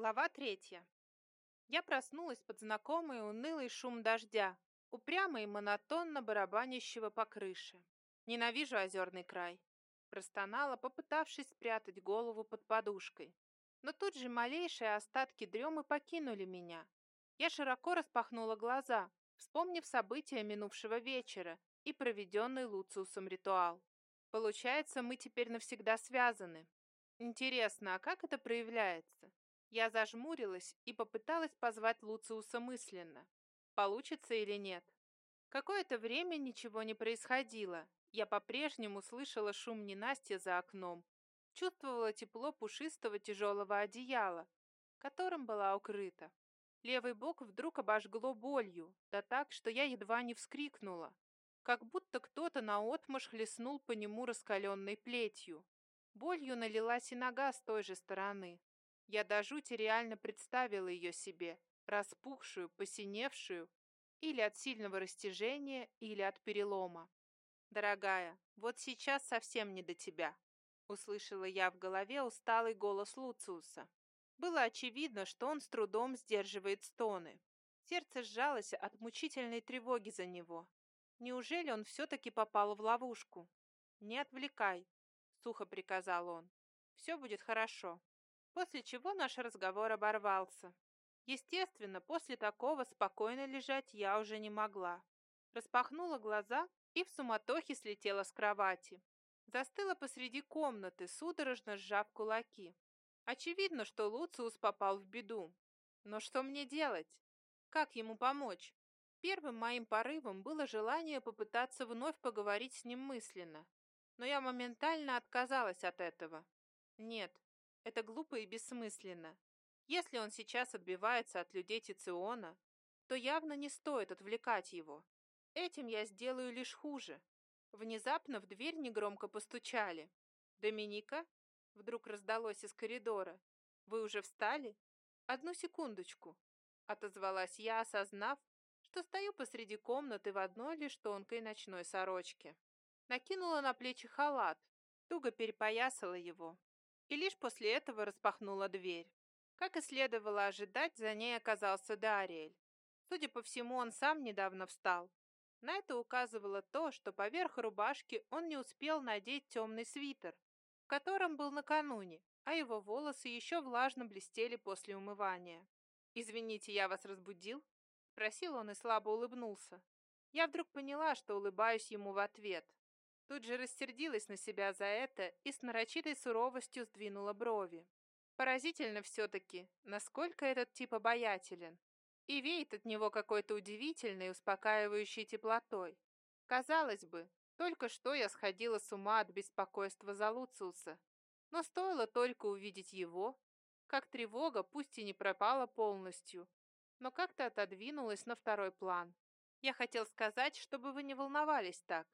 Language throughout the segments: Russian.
Глава третья. Я проснулась под знакомый унылый шум дождя, упрямо и монотонно барабанящего по крыше. Ненавижу озерный край. Простонала, попытавшись спрятать голову под подушкой. Но тут же малейшие остатки дремы покинули меня. Я широко распахнула глаза, вспомнив события минувшего вечера и проведенный Луциусом ритуал. Получается, мы теперь навсегда связаны. Интересно, а как это проявляется? Я зажмурилась и попыталась позвать Луциуса мысленно. Получится или нет? Какое-то время ничего не происходило. Я по-прежнему слышала шум ненастья за окном. Чувствовала тепло пушистого тяжелого одеяла, которым была укрыта. Левый бок вдруг обожгло болью, да так, что я едва не вскрикнула. Как будто кто-то наотмашь хлестнул по нему раскаленной плетью. Болью налилась и нога с той же стороны. Я до жути реально представила ее себе, распухшую, посиневшую, или от сильного растяжения, или от перелома. «Дорогая, вот сейчас совсем не до тебя», — услышала я в голове усталый голос Луциуса. Было очевидно, что он с трудом сдерживает стоны. Сердце сжалось от мучительной тревоги за него. Неужели он все-таки попал в ловушку? «Не отвлекай», — сухо приказал он. «Все будет хорошо» после чего наш разговор оборвался. Естественно, после такого спокойно лежать я уже не могла. Распахнула глаза и в суматохе слетела с кровати. Застыла посреди комнаты, судорожно сжав кулаки. Очевидно, что Луциус попал в беду. Но что мне делать? Как ему помочь? Первым моим порывом было желание попытаться вновь поговорить с ним мысленно. Но я моментально отказалась от этого. Нет, это глупо и бессмысленно. Если он сейчас отбивается от людей Тициона, то явно не стоит отвлекать его. Этим я сделаю лишь хуже. Внезапно в дверь негромко постучали. «Доминика?» — вдруг раздалось из коридора. «Вы уже встали?» «Одну секундочку», — отозвалась я, осознав, что стою посреди комнаты в одной лишь тонкой ночной сорочке. Накинула на плечи халат, туго перепоясала его, и лишь после этого распахнула дверь. Как и следовало ожидать, за ней оказался Дариэль. Судя по всему, он сам недавно встал. На это указывало то, что поверх рубашки он не успел надеть темный свитер, в котором был накануне, а его волосы еще влажно блестели после умывания. «Извините, я вас разбудил?» — спросил он и слабо улыбнулся. Я вдруг поняла, что улыбаюсь ему в ответ. Тут же рассердилась на себя за это и с нарочитой суровостью сдвинула брови. Поразительно все-таки, насколько этот тип обаятелен. И веет от него какой-то удивительной, успокаивающей теплотой. Казалось бы, только что я сходила с ума от беспокойства за Луциуса. Но стоило только увидеть его, как тревога пусть и не пропала полностью, но как-то отодвинулась на второй план. Я хотел сказать, чтобы вы не волновались так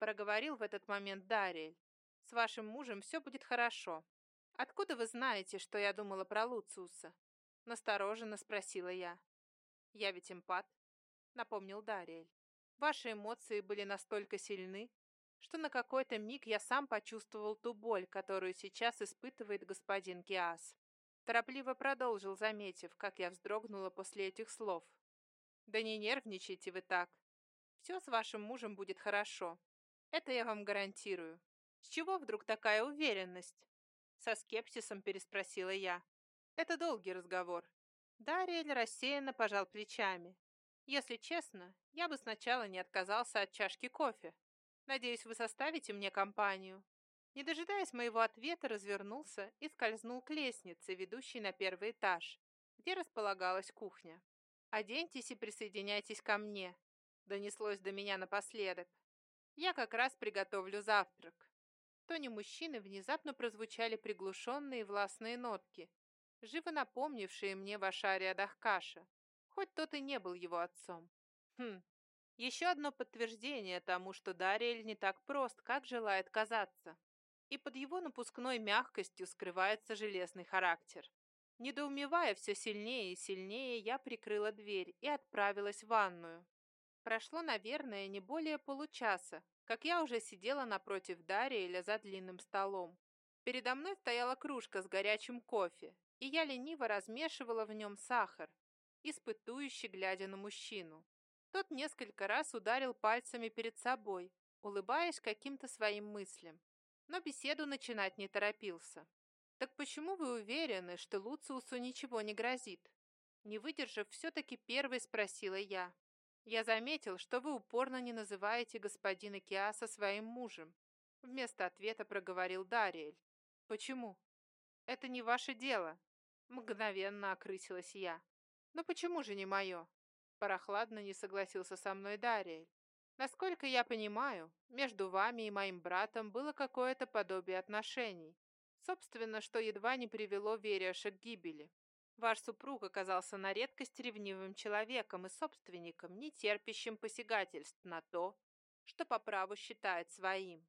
проговорил в этот момент Дариэль. «С вашим мужем все будет хорошо. Откуда вы знаете, что я думала про Луциуса?» Настороженно спросила я. «Я ведь эмпат», — напомнил Дариэль. «Ваши эмоции были настолько сильны, что на какой-то миг я сам почувствовал ту боль, которую сейчас испытывает господин Гиас. Торопливо продолжил, заметив, как я вздрогнула после этих слов. «Да не нервничайте вы так. Все с вашим мужем будет хорошо. Это я вам гарантирую. С чего вдруг такая уверенность? Со скепсисом переспросила я. Это долгий разговор. Дариэль рассеянно пожал плечами. Если честно, я бы сначала не отказался от чашки кофе. Надеюсь, вы составите мне компанию. Не дожидаясь моего ответа, развернулся и скользнул к лестнице, ведущей на первый этаж, где располагалась кухня. «Оденьтесь и присоединяйтесь ко мне», — донеслось до меня напоследок. Я как раз приготовлю завтрак. В тоне мужчины внезапно прозвучали приглушенные властные нотки, живо напомнившие мне Вашария Дахкаша, хоть тот и не был его отцом. Хм, еще одно подтверждение тому, что Дариэль не так прост, как желает казаться. И под его напускной мягкостью скрывается железный характер. Недоумевая все сильнее и сильнее, я прикрыла дверь и отправилась в ванную. Прошло, наверное, не более получаса, как я уже сидела напротив Дариэля за длинным столом. Передо мной стояла кружка с горячим кофе, и я лениво размешивала в нем сахар, испытующе глядя на мужчину. Тот несколько раз ударил пальцами перед собой, улыбаясь каким-то своим мыслям, но беседу начинать не торопился. «Так почему вы уверены, что Луциусу ничего не грозит?» Не выдержав, все-таки первой спросила я. «Я заметил, что вы упорно не называете господина Киаса своим мужем». Вместо ответа проговорил Дариэль. «Почему?» «Это не ваше дело», — мгновенно окрысилась я. «Но почему же не мое?» Прохладно не согласился со мной Дариэль. Насколько я понимаю, между вами и моим братом было какое-то подобие отношений. Собственно, что едва не привело Вериаша к гибели. Ваш супруг оказался на редкость ревнивым человеком и собственником, не терпящим посягательств на то, что по праву считает своим.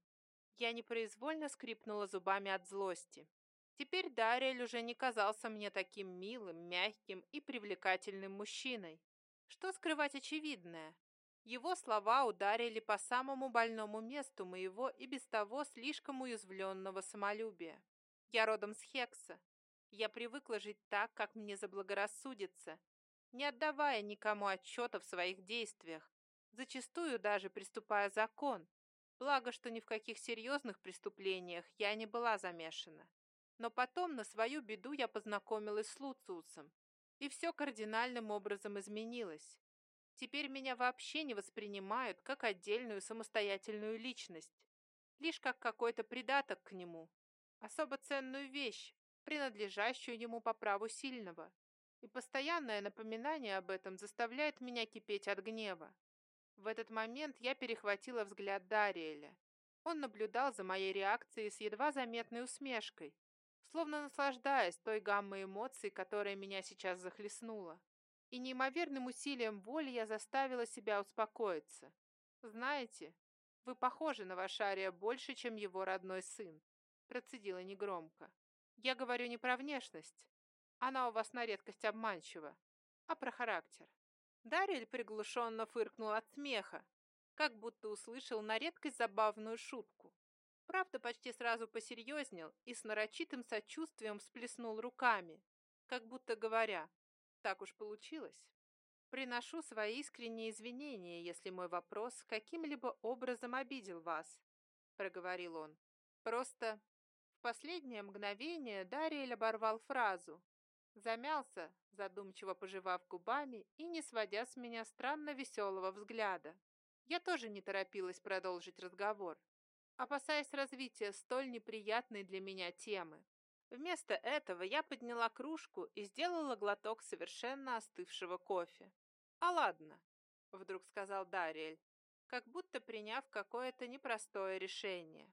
Я непроизвольно скрипнула зубами от злости. Теперь Дариэль уже не казался мне таким милым, мягким и привлекательным мужчиной. Что скрывать очевидное? Его слова ударили по самому больному месту моего и без того слишком уязвленного самолюбия. Я родом с Хекса. Я привыкла жить так, как мне заблагорассудится, не отдавая никому отчета в своих действиях, зачастую даже приступая закон. Благо, что ни в каких серьезных преступлениях я не была замешана. Но потом на свою беду я познакомилась с Луциусом, и все кардинальным образом изменилось. Теперь меня вообще не воспринимают как отдельную самостоятельную личность, лишь как какой-то придаток к нему, особо ценную вещь, принадлежащую ему по праву сильного. И постоянное напоминание об этом заставляет меня кипеть от гнева. В этот момент я перехватила взгляд Дариэля. Он наблюдал за моей реакцией с едва заметной усмешкой, словно наслаждаясь той гаммой эмоций, которая меня сейчас захлестнула и неимоверным усилием воли я заставила себя успокоиться. «Знаете, вы похожи на Вашария больше, чем его родной сын», процедила негромко. «Я говорю не про внешность. Она у вас на редкость обманчива, а про характер». Дарьэль приглушенно фыркнул от смеха, как будто услышал на редкость забавную шутку. Правда, почти сразу посерьезнел и с нарочитым сочувствием всплеснул руками, как будто говоря, так уж получилось. Приношу свои искренние извинения, если мой вопрос каким-либо образом обидел вас, проговорил он. Просто в последнее мгновение Дариэль оборвал фразу, замялся, задумчиво пожевав губами и не сводя с меня странно веселого взгляда. Я тоже не торопилась продолжить разговор, опасаясь развития столь неприятной для меня темы. Вместо этого я подняла кружку и сделала глоток совершенно остывшего кофе. «А ладно», — вдруг сказал Дариэль, как будто приняв какое-то непростое решение.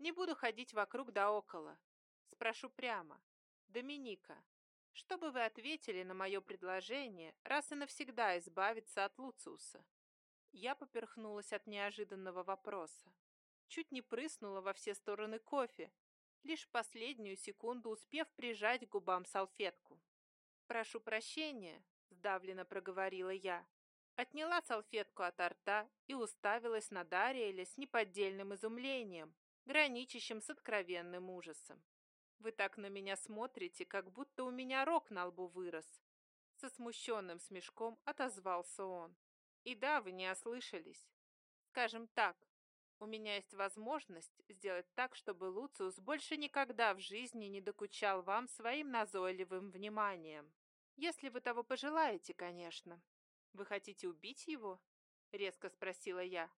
«Не буду ходить вокруг да около. Спрошу прямо. Доминика, что бы вы ответили на мое предложение раз и навсегда избавиться от Луциуса?» Я поперхнулась от неожиданного вопроса. Чуть не прыснула во все стороны кофе, лишь последнюю секунду успев прижать к губам салфетку. «Прошу прощения», — сдавленно проговорила я. Отняла салфетку от рта и уставилась на Дариэля с неподдельным изумлением, граничащим с откровенным ужасом. «Вы так на меня смотрите, как будто у меня рог на лбу вырос», со смущенным смешком отозвался он. «И да, вы не ослышались. Скажем так, у меня есть возможность сделать так, чтобы Луциус больше никогда в жизни не докучал вам своим назойливым вниманием. Если вы того пожелаете, конечно. Вы хотите убить его? Резко спросила я.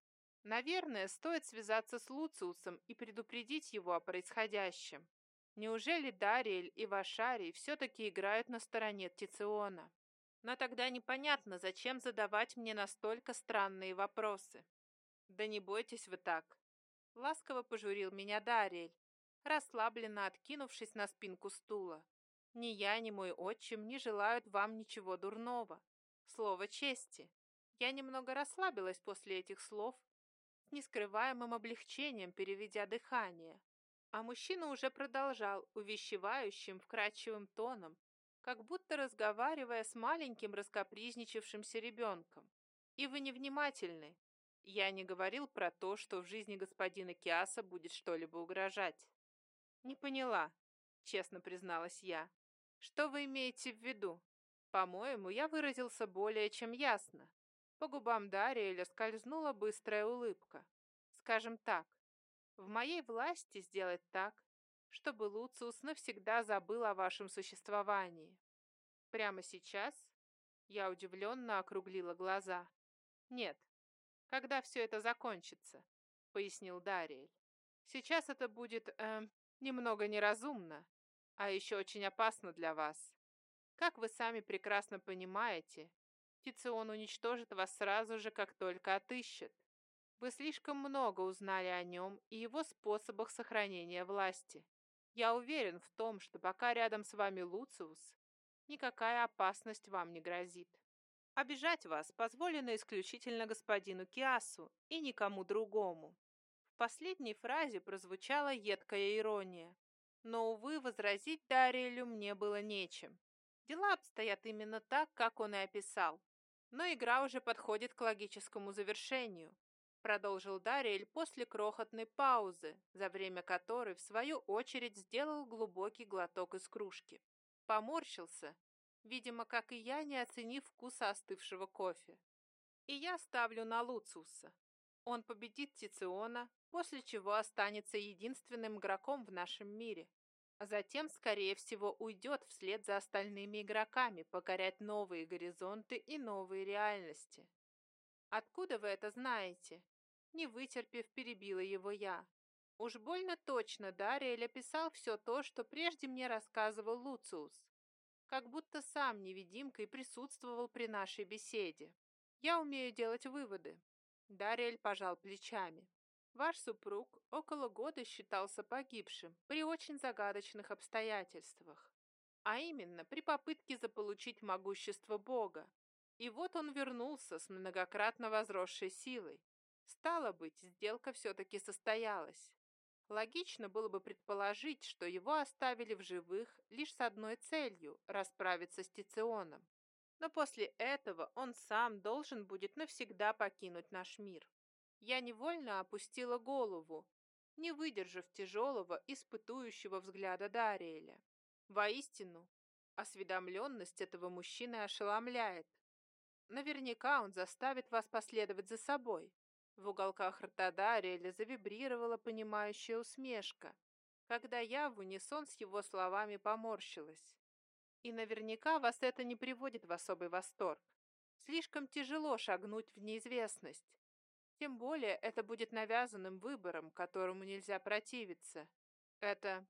Наверное, стоит связаться с Луциусом и предупредить его о происходящем. Неужели Дариэль и Вашарий все-таки играют на стороне Тициона? Но тогда непонятно, зачем задавать мне настолько странные вопросы. «Да не бойтесь вы так!» Ласково пожурил меня Дариэль, расслабленно откинувшись на спинку стула. «Ни я, ни мой отчим не желают вам ничего дурного. Слово чести. Я немного расслабилась после этих слов, нескрываемым облегчением переведя дыхание. А мужчина уже продолжал увещевающим, вкрадчивым тоном, как будто разговаривая с маленьким раскопризничавшимся ребенком. «И вы невнимательны. Я не говорил про то, что в жизни господина Киаса будет что-либо угрожать. Не поняла, честно призналась я. Что вы имеете в виду? По-моему, я выразился более чем ясно. По губам Дариэля скользнула быстрая улыбка. Скажем так, в моей власти сделать так, чтобы Луциус навсегда забыл о вашем существовании. Прямо сейчас я удивленно округлила глаза. Нет, когда все это закончится, пояснил Дариэль. Сейчас это будет, э, немного неразумно, а еще очень опасно для вас. Как вы сами прекрасно понимаете, Тицион уничтожит вас сразу же, как только отыщет. Вы слишком много узнали о нем и его способах сохранения власти. Я уверен в том, что пока рядом с вами Луциус, никакая опасность вам не грозит. Обижать вас позволено исключительно господину Киасу и никому другому. В последней фразе прозвучала едкая ирония. Но, увы, возразить Дариэлю мне было нечем. Дела обстоят именно так, как он и описал. Но игра уже подходит к логическому завершению. Продолжил Дариэль после крохотной паузы, за время которой, в свою очередь, сделал глубокий глоток из кружки. Поморщился, видимо, как и я, не оценив вкуса остывшего кофе. И я ставлю на Луциуса. Он победит Тициона, после чего останется единственным игроком в нашем мире. А затем, скорее всего, уйдет вслед за остальными игроками, покорять новые горизонты и новые реальности. «Откуда вы это знаете?» Не вытерпев, перебила его я. Уж больно точно Дариэль описал все то, что прежде мне рассказывал Луциус. Как будто сам невидимкой присутствовал при нашей беседе. Я умею делать выводы. Дариэль пожал плечами. Ваш супруг около года считался погибшим при очень загадочных обстоятельствах. А именно, при попытке заполучить могущество Бога. И вот он вернулся с многократно возросшей силой. Стало быть, сделка все-таки состоялась. Логично было бы предположить, что его оставили в живых лишь с одной целью – расправиться с Тиционом. Но после этого он сам должен будет навсегда покинуть наш мир. Я невольно опустила голову, не выдержав тяжелого, испытующего взгляда Дариэля. Воистину, осведомленность этого мужчины ошеломляет. Наверняка он заставит вас последовать за собой. В уголках рта Дариэля завибрировала понимающая усмешка, когда я в унисон с его словами поморщилась. И наверняка вас это не приводит в особый восторг. Слишком тяжело шагнуть в неизвестность. Тем более это будет навязанным выбором, которому нельзя противиться. Это...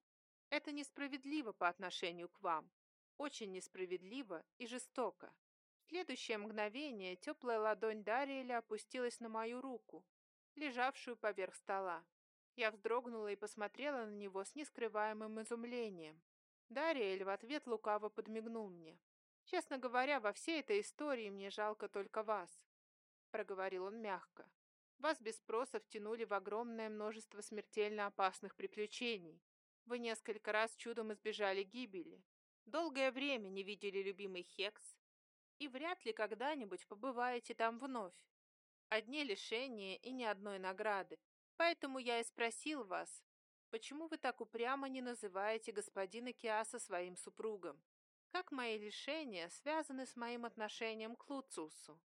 это несправедливо по отношению к вам. Очень несправедливо и жестоко. В следующее мгновение теплая ладонь Дариэля опустилась на мою руку, лежавшую поверх стола. Я вздрогнула и посмотрела на него с нескрываемым изумлением. Дариэль в ответ лукаво подмигнул мне. «Честно говоря, во всей этой истории мне жалко только вас», — проговорил он мягко. Вас без спроса втянули в огромное множество смертельно опасных приключений. Вы несколько раз чудом избежали гибели. Долгое время не видели любимый Хекс. И вряд ли когда-нибудь побываете там вновь. Одни лишения и ни одной награды. Поэтому я и спросил вас, почему вы так упрямо не называете господина Киаса своим супругом? Как мои лишения связаны с моим отношением к Луциусу?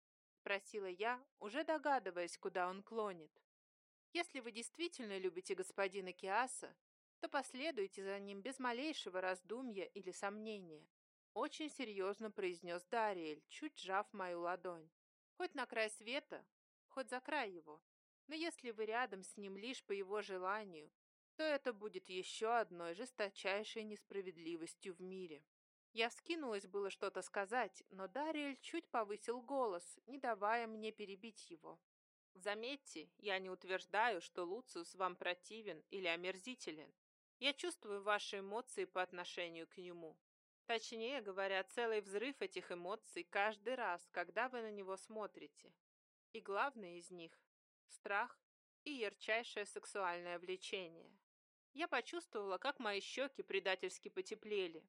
Спросила я, уже догадываясь, куда он клонит. Если вы действительно любите господина Киаса, то последуйте за ним без малейшего раздумья или сомнения. Очень серьезно произнес Дариэль, чуть сжав мою ладонь. Хоть на край света, хоть за край его. Но если вы рядом с ним лишь по его желанию, то это будет еще одной жесточайшей несправедливостью в мире. Я вскинулась было что-то сказать, но Дариэль чуть повысил голос, не давая мне перебить его. Заметьте, я не утверждаю, что Луциус вам противен или омерзителен. Я чувствую ваши эмоции по отношению к нему. Точнее говоря, целый взрыв этих эмоций каждый раз, когда вы на него смотрите. И главное из них – страх и ярчайшее сексуальное влечение. Я почувствовала, как мои щеки предательски потеплели,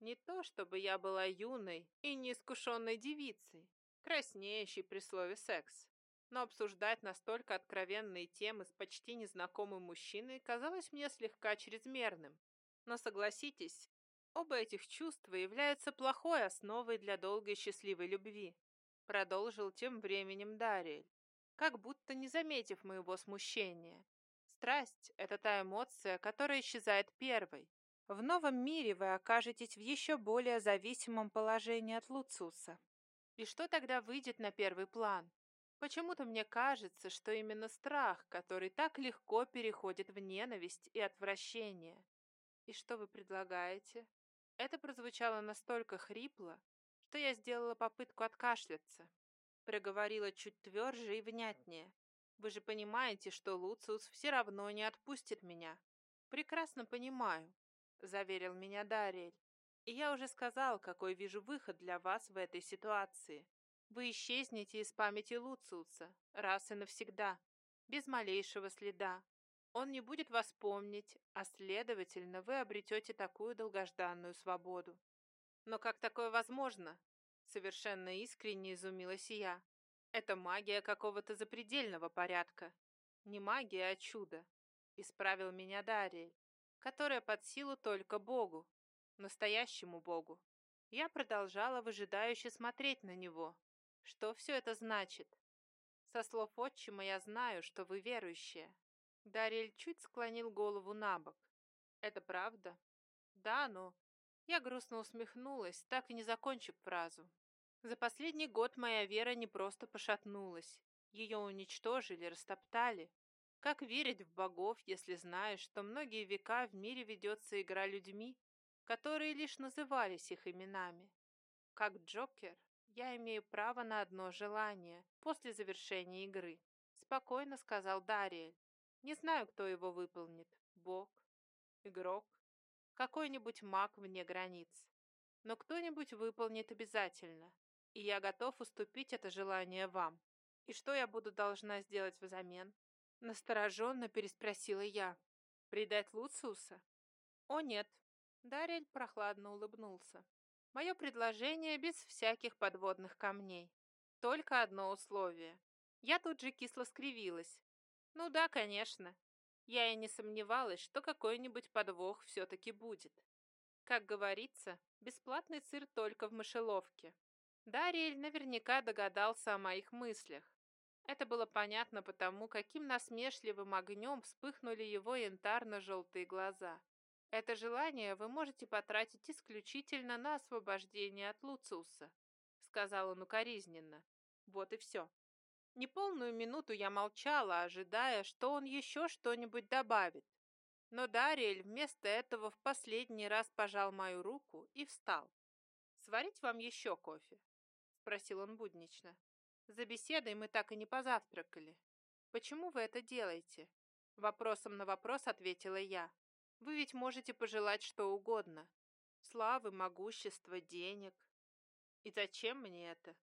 не то, чтобы я была юной и неискушенной девицей, краснеющей при слове «секс». Но обсуждать настолько откровенные темы с почти незнакомым мужчиной казалось мне слегка чрезмерным. Но согласитесь, Оба этих чувства являются плохой основой для долгой счастливой любви, продолжил тем временем Дариэль, как будто не заметив моего смущения. Страсть – это та эмоция, которая исчезает первой. В новом мире вы окажетесь в еще более зависимом положении от Луцуса. И что тогда выйдет на первый план? Почему-то мне кажется, что именно страх, который так легко переходит в ненависть и отвращение. И что вы предлагаете? Это прозвучало настолько хрипло, что я сделала попытку откашляться. Проговорила чуть тверже и внятнее. Вы же понимаете, что Луциус все равно не отпустит меня. Прекрасно понимаю, заверил меня Дариэль. И я уже сказал, какой вижу выход для вас в этой ситуации. Вы исчезнете из памяти Луциуса раз и навсегда, без малейшего следа. Он не будет вас помнить, а следовательно, вы обретете такую долгожданную свободу. Но как такое возможно? Совершенно искренне изумилась я. Это магия какого-то запредельного порядка. Не магия, а чудо. Исправил меня Дариэль, которая под силу только Богу, настоящему Богу. Я продолжала выжидающе смотреть на него, что все это значит? Со слов отчима я знаю, что вы верующая. Дарьель чуть склонил голову на бок. Это правда? Да, но... Я грустно усмехнулась, так и не закончив фразу. За последний год моя вера не просто пошатнулась. Ее уничтожили, растоптали. Как верить в богов, если знаешь, что многие века в мире ведется игра людьми, которые лишь назывались их именами? Как Джокер, я имею право на одно желание после завершения игры», — спокойно сказал Дариэль. «Не знаю, кто его выполнит. Бог, игрок, какой-нибудь маг вне границ. Но кто-нибудь выполнит обязательно, и я готов уступить это желание вам. И что я буду должна сделать взамен?» Настороженно переспросила я. «Предать Луциуса?» «О, нет!» Дариэль прохладно улыбнулся. Мое предложение без всяких подводных камней. Только одно условие. Я тут же кисло скривилась. Ну да, конечно. Я и не сомневалась, что какой-нибудь подвох все-таки будет. Как говорится, бесплатный сыр только в мышеловке. Дариэль наверняка догадался о моих мыслях. Это было понятно потому, каким насмешливым огнем вспыхнули его янтарно-желтые глаза. Это желание вы можете потратить исключительно на освобождение от Луциуса, сказал он укоризненно. Вот и все. Неполную минуту я молчала, ожидая, что он еще что-нибудь добавит. Но Дариэль вместо этого в последний раз пожал мою руку и встал. «Сварить вам еще кофе?» — спросил он буднично. «За беседой мы так и не позавтракали. Почему вы это делаете?» Вопросом на вопрос ответила я. Вы ведь можете пожелать что угодно. Славы, могущества, денег. И зачем мне это?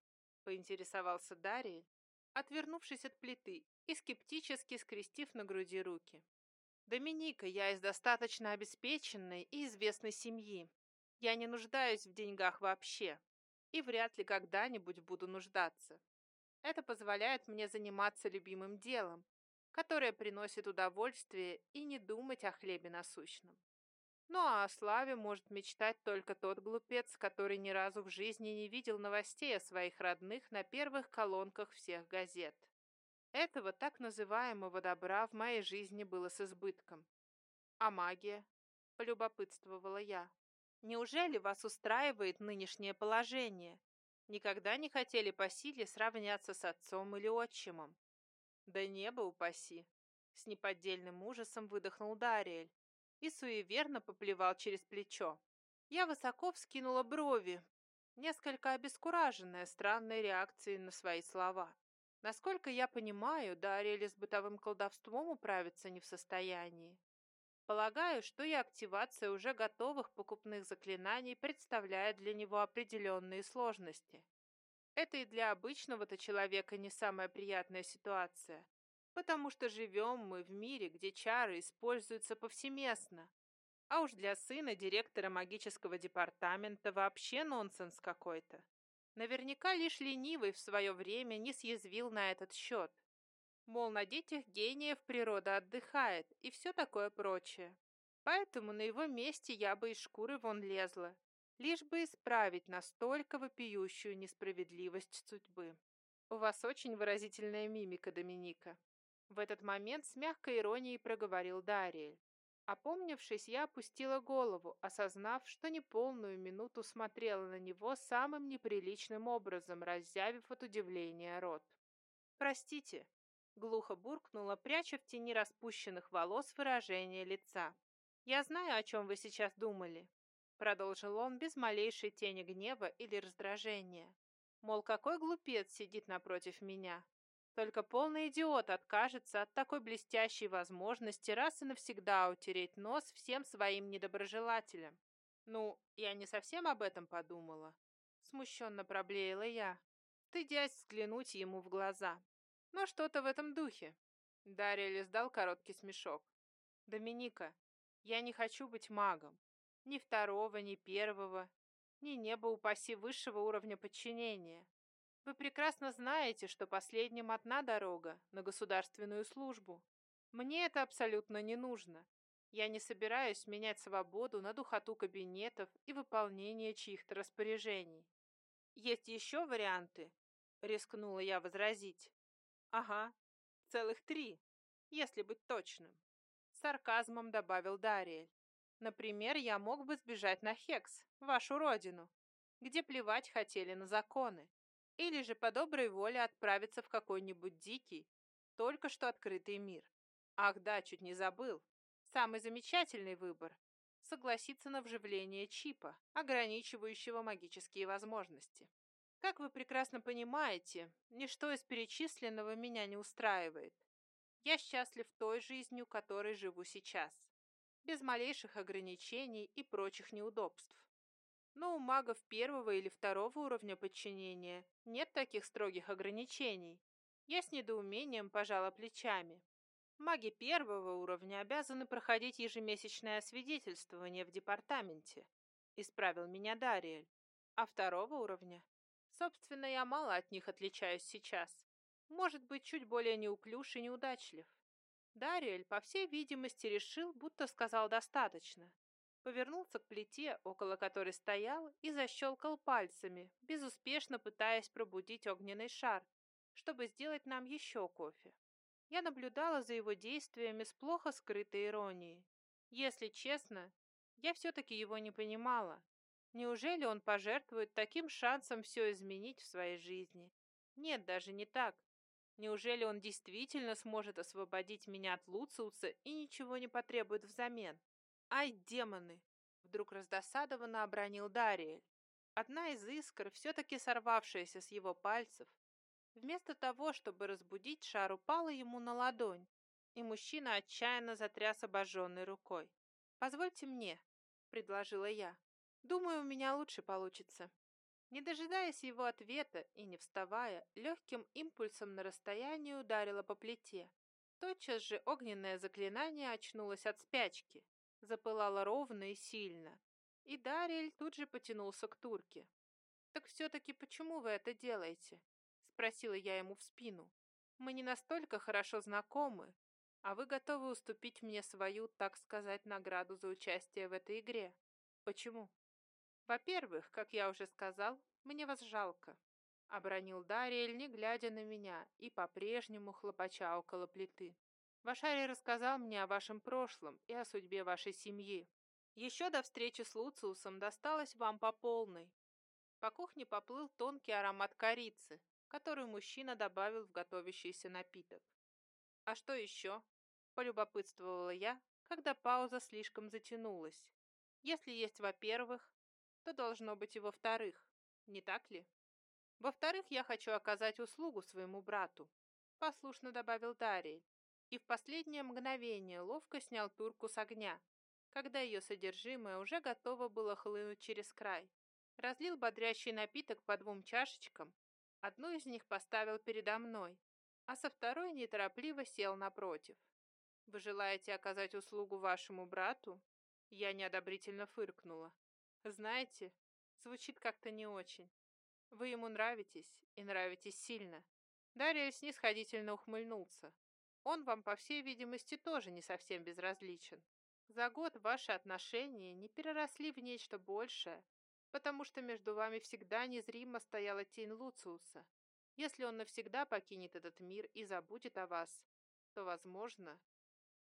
Поинтересовался Дариэль, отвернувшись от плиты и скептически скрестив на груди руки. «Доминика, я из достаточно обеспеченной и известной семьи. Я не нуждаюсь в деньгах вообще и вряд ли когда-нибудь буду нуждаться. Это позволяет мне заниматься любимым делом, которая приносит удовольствие и не думать о хлебе насущном. Ну а о славе может мечтать только тот глупец, который ни разу в жизни не видел новостей о своих родных на первых колонках всех газет. Этого так называемого добра в моей жизни было с избытком. А магия? Полюбопытствовала я. Неужели вас устраивает нынешнее положение? Никогда не хотели по силе сравняться с отцом или отчимом? Да небо упаси! С неподдельным ужасом выдохнул Дариэль и суеверно поплевал через плечо. Я высоко вскинула брови, несколько обескураженная странной реакцией на свои слова. Насколько я понимаю, Дариэль с бытовым колдовством управиться не в состоянии. Полагаю, что и активация уже готовых покупных заклинаний представляет для него определенные сложности. Это и для обычного-то человека не самая приятная ситуация, потому что живем мы в мире, где чары используются повсеместно. А уж для сына директора магического департамента вообще нонсенс какой-то. Наверняка лишь ленивый в свое время не съязвил на этот счет. Мол, на детях гениев природа отдыхает и все такое прочее. Поэтому на его месте я бы из шкуры вон лезла, лишь бы исправить настолько вопиющую несправедливость судьбы. У вас очень выразительная мимика, Доминика. В этот момент с мягкой иронией проговорил Дариэль. Опомнившись, я опустила голову, осознав, что неполную минуту смотрела на него самым неприличным образом, раззявив от удивления рот. «Простите», — глухо буркнула, пряча в тени распущенных волос выражение лица. «Я знаю, о чем вы сейчас думали», — продолжил он без малейшей тени гнева или раздражения. «Мол, какой глупец сидит напротив меня. Только полный идиот откажется от такой блестящей возможности раз и навсегда утереть нос всем своим недоброжелателям. Ну, я не совсем об этом подумала. Смущенно проблеяла я, стыдясь взглянуть ему в глаза. Но что-то в этом духе. Дарья издал короткий смешок. «Доминика, я не хочу быть магом. Ни второго, ни первого, ни небо упаси высшего уровня подчинения. Вы прекрасно знаете, что последним одна дорога на государственную службу. Мне это абсолютно не нужно. Я не собираюсь менять свободу на духоту кабинетов и выполнение чьих-то распоряжений. Есть еще варианты, рискнула я возразить. Ага, целых три, если быть точным. Сарказмом добавил Дариэль. Например, я мог бы сбежать на Хекс, вашу родину, где плевать хотели на законы. Или же по доброй воле отправиться в какой-нибудь дикий, только что открытый мир. Ах да, чуть не забыл. Самый замечательный выбор – согласиться на вживление чипа, ограничивающего магические возможности. Как вы прекрасно понимаете, ничто из перечисленного меня не устраивает. Я счастлив той жизнью, которой живу сейчас, без малейших ограничений и прочих неудобств. Но у магов первого или второго уровня подчинения нет таких строгих ограничений. Я с недоумением пожала плечами. Маги первого уровня обязаны проходить ежемесячное освидетельствование в департаменте, исправил меня Дариэль. А второго уровня? Собственно, я мало от них отличаюсь сейчас. Может быть, чуть более неуклюж и неудачлив. Дариэль, по всей видимости, решил, будто сказал достаточно повернулся к плите, около которой стоял, и защелкал пальцами, безуспешно пытаясь пробудить огненный шар, чтобы сделать нам еще кофе. Я наблюдала за его действиями с плохо скрытой иронией. Если честно, я все-таки его не понимала. Неужели он пожертвует таким шансом все изменить в своей жизни? Нет, даже не так. Неужели он действительно сможет освободить меня от Луциуса и ничего не потребует взамен? «Ай, демоны!» — вдруг раздосадованно обронил Дариэль. Одна из искр, все-таки сорвавшаяся с его пальцев, вместо того, чтобы разбудить шар, упала ему на ладонь, и мужчина отчаянно затряс обожженной рукой. «Позвольте мне», — предложила я. «Думаю, у меня лучше получится». Не дожидаясь его ответа и не вставая, легким импульсом на расстоянии ударила по плите. Тотчас же огненное заклинание очнулось от спячки запылала ровно и сильно. И Дариэль тут же потянулся к турке. «Так все-таки почему вы это делаете?» — спросила я ему в спину. «Мы не настолько хорошо знакомы, а вы готовы уступить мне свою, так сказать, награду за участие в этой игре. Почему?» «Во-первых, как я уже сказал, мне вас жалко», — обронил Дариэль, не глядя на меня и по-прежнему хлопача около плиты. Вашари рассказал мне о вашем прошлом и о судьбе вашей семьи. Еще до встречи с Луциусом досталось вам по полной. По кухне поплыл тонкий аромат корицы, который мужчина добавил в готовящийся напиток. «А что еще?» – полюбопытствовала я, когда пауза слишком затянулась. «Если есть во-первых, то должно быть и во-вторых, не так ли?» «Во-вторых, я хочу оказать услугу своему брату», – послушно добавил Дариэль и в последнее мгновение ловко снял турку с огня, когда ее содержимое уже готово было хлынуть через край. Разлил бодрящий напиток по двум чашечкам, одну из них поставил передо мной, а со второй неторопливо сел напротив. «Вы желаете оказать услугу вашему брату?» Я неодобрительно фыркнула. «Знаете, звучит как-то не очень. Вы ему нравитесь, и нравитесь сильно». Дарья снисходительно ухмыльнулся. Он вам, по всей видимости, тоже не совсем безразличен. За год ваши отношения не переросли в нечто большее, потому что между вами всегда незримо стояла тень Луциуса. Если он навсегда покинет этот мир и забудет о вас, то, возможно...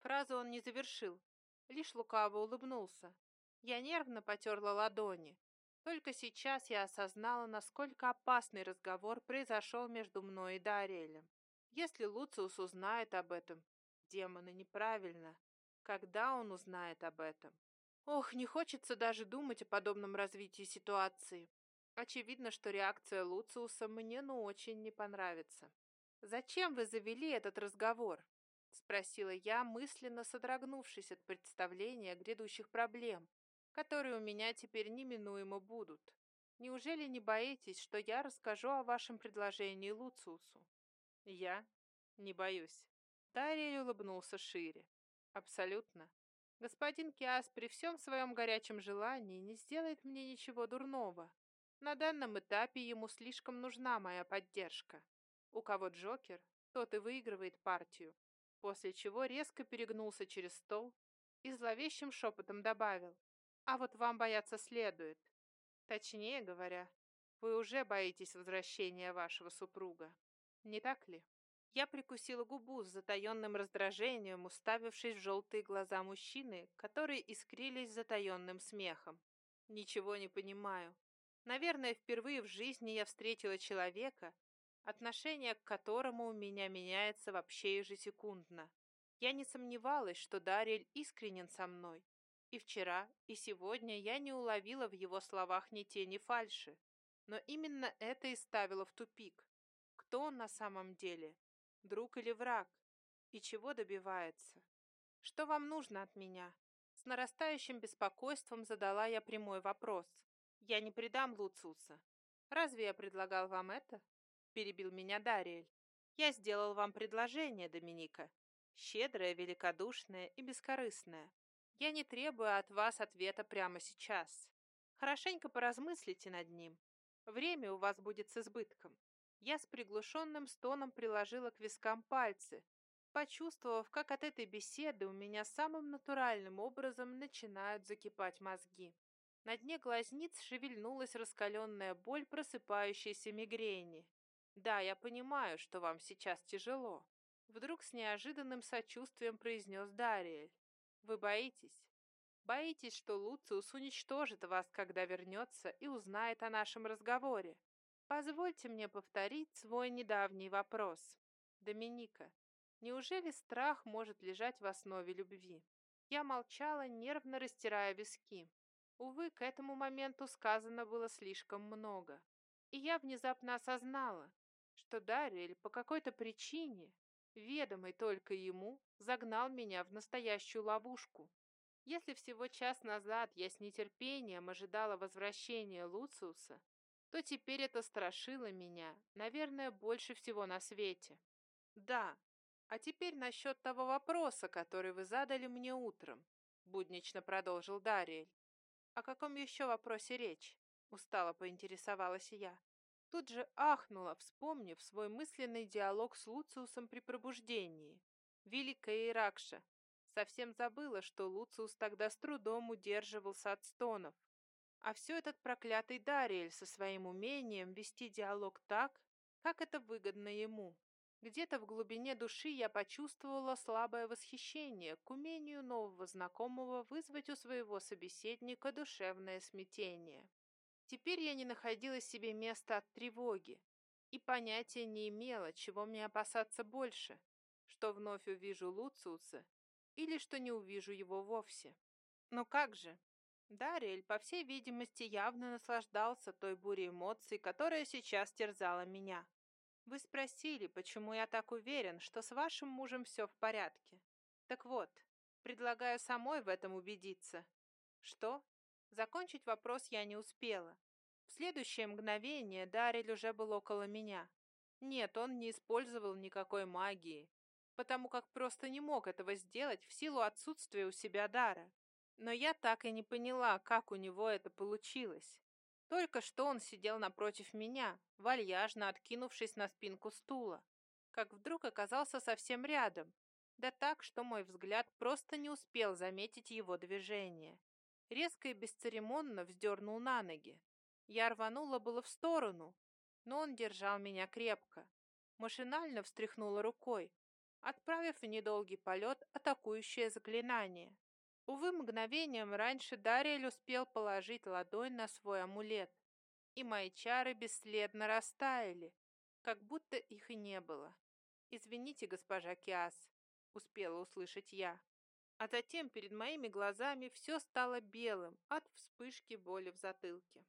Фразу он не завершил, лишь лукаво улыбнулся. Я нервно потерла ладони. Только сейчас я осознала, насколько опасный разговор произошел между мной и Дариэлем. Если Луциус узнает об этом, демоны неправильно. Когда он узнает об этом? Ох, не хочется даже думать о подобном развитии ситуации. Очевидно, что реакция Луциуса мне ну очень не понравится. «Зачем вы завели этот разговор?» — спросила я, мысленно содрогнувшись от представления грядущих проблем, которые у меня теперь неминуемо будут. Неужели не боитесь, что я расскажу о вашем предложении Луциусу? Я не боюсь. Дарья улыбнулся шире. Абсолютно. Господин Киас при всем своем горячем желании не сделает мне ничего дурного. На данном этапе ему слишком нужна моя поддержка. У кого Джокер, тот и выигрывает партию. После чего резко перегнулся через стол и зловещим шепотом добавил. А вот вам бояться следует. Точнее говоря, вы уже боитесь возвращения вашего супруга. Не так ли? Я прикусила губу с затаенным раздражением, уставившись в желтые глаза мужчины, которые искрились затаенным смехом. Ничего не понимаю. Наверное, впервые в жизни я встретила человека, отношение к которому у меня меняется вообще ежесекундно. Я не сомневалась, что Дарьель искренен со мной. И вчера, и сегодня я не уловила в его словах ни тени фальши. Но именно это и ставило в тупик. Кто он на самом деле? друг или враг, и чего добивается. Что вам нужно от меня? С нарастающим беспокойством задала я прямой вопрос. Я не предам Луциуса. Разве я предлагал вам это? Перебил меня Дариэль. Я сделал вам предложение, Доминика. Щедрое, великодушное и бескорыстное. Я не требую от вас ответа прямо сейчас. Хорошенько поразмыслите над ним. Время у вас будет с избытком. Я с приглушенным стоном приложила к вискам пальцы, почувствовав, как от этой беседы у меня самым натуральным образом начинают закипать мозги. На дне глазниц шевельнулась раскаленная боль просыпающейся мигрени. «Да, я понимаю, что вам сейчас тяжело», — вдруг с неожиданным сочувствием произнес Дариэль. «Вы боитесь? Боитесь, что Луциус уничтожит вас, когда вернется и узнает о нашем разговоре? Позвольте мне повторить свой недавний вопрос. Доминика, неужели страх может лежать в основе любви? Я молчала, нервно растирая виски. Увы, к этому моменту сказано было слишком много. И я внезапно осознала, что Дариэль по какой-то причине, ведомой только ему, загнал меня в настоящую ловушку. Если всего час назад я с нетерпением ожидала возвращения Луциуса, то теперь это страшило меня, наверное, больше всего на свете. Да, а теперь насчет того вопроса, который вы задали мне утром, буднично продолжил Дариэль. О каком еще вопросе речь? Устало поинтересовалась я. Тут же ахнула, вспомнив свой мысленный диалог с Луциусом при пробуждении. Великая Иракша. Совсем забыла, что Луциус тогда с трудом удерживался от стонов, а все этот проклятый Дариэль со своим умением вести диалог так, как это выгодно ему. Где-то в глубине души я почувствовала слабое восхищение к умению нового знакомого вызвать у своего собеседника душевное смятение. Теперь я не находила себе места от тревоги и понятия не имела, чего мне опасаться больше, что вновь увижу Луциуса или что не увижу его вовсе. Но как же, Дариэль, по всей видимости, явно наслаждался той бурей эмоций, которая сейчас терзала меня. Вы спросили, почему я так уверен, что с вашим мужем все в порядке. Так вот, предлагаю самой в этом убедиться. Что? Закончить вопрос я не успела. В следующее мгновение Дарель уже был около меня. Нет, он не использовал никакой магии, потому как просто не мог этого сделать в силу отсутствия у себя дара. Но я так и не поняла, как у него это получилось. Только что он сидел напротив меня, вальяжно откинувшись на спинку стула, как вдруг оказался совсем рядом, Да так, что мой взгляд просто не успел заметить его движение. Резко и бесцеремонно вздернул на ноги. Я рванула было в сторону, но он держал меня крепко. Машинально встряхнула рукой, отправив в недолгий полет атакующее заклинание. Увы, мгновением раньше Дариэль успел положить ладонь на свой амулет, и мои чары бесследно растаяли, как будто их и не было. «Извините, госпожа Киас», — успела услышать я. А затем перед моими глазами все стало белым от вспышки боли в затылке.